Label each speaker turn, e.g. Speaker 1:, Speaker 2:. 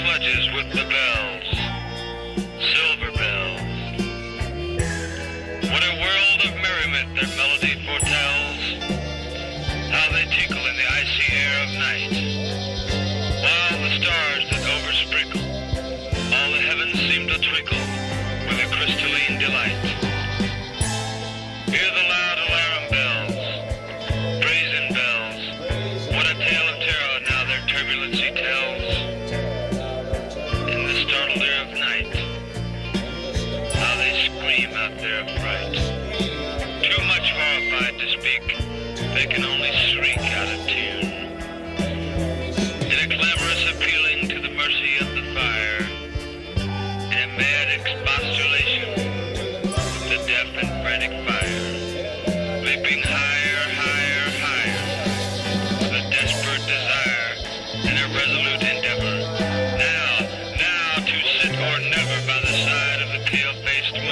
Speaker 1: sledges with the bells, silver bells. What a world of merriment their melody foretells, how they tinkle in the icy air of night. While the stars that oversprinkle, all the heavens seem to twinkle with a crystalline delight. volume out there of fright. Too much horrified to speak, they can only shriek out of tune. In a clamorous appealing to the mercy of the fire, in a mad expostulation with the deaf and frantic fire.